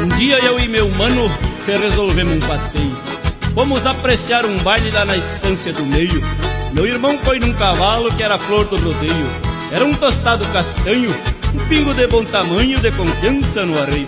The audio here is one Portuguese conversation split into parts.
Um dia eu e meu mano resolvemos um passeio. Fomos apreciar um baile lá na estância do meio. Meu irmão foi num cavalo que era flor do rodeio. Era um tostado castanho, um pingo de bom tamanho, de confiança no arreio.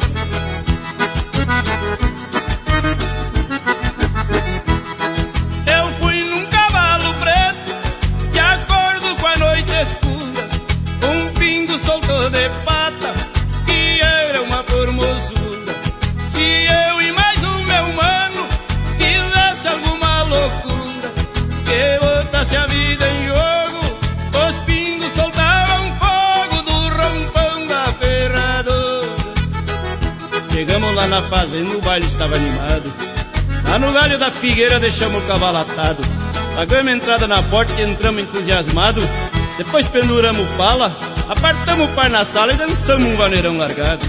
Na fazenda o baile estava animado. Lá no galho da figueira deixamos o cavalo atado. Pagamos entrada na porta e entramos entusiasmados. Depois penduramos pala, apartamos o par na sala e dançamos um vaneirão largado.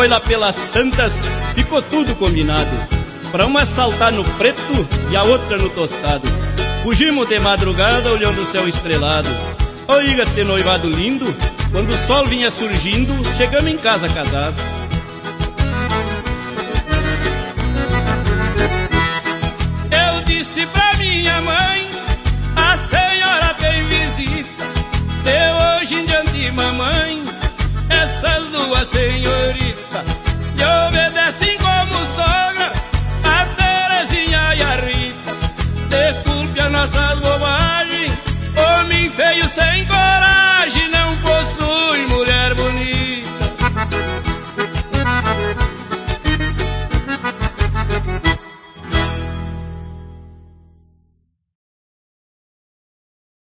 Foi lá pelas tantas, ficou tudo combinado. Pra uma saltar no preto e a outra no tostado. Fugimos de madrugada olhando o céu estrelado. Oiga, ter noivado lindo, quando o sol vinha surgindo, chegamos em casa casado. Eu disse pra minha mãe, a senhora tem visita. De hoje em diante, mamãe, essas duas obedecem piernas as bobagens, homem feio sem coragem.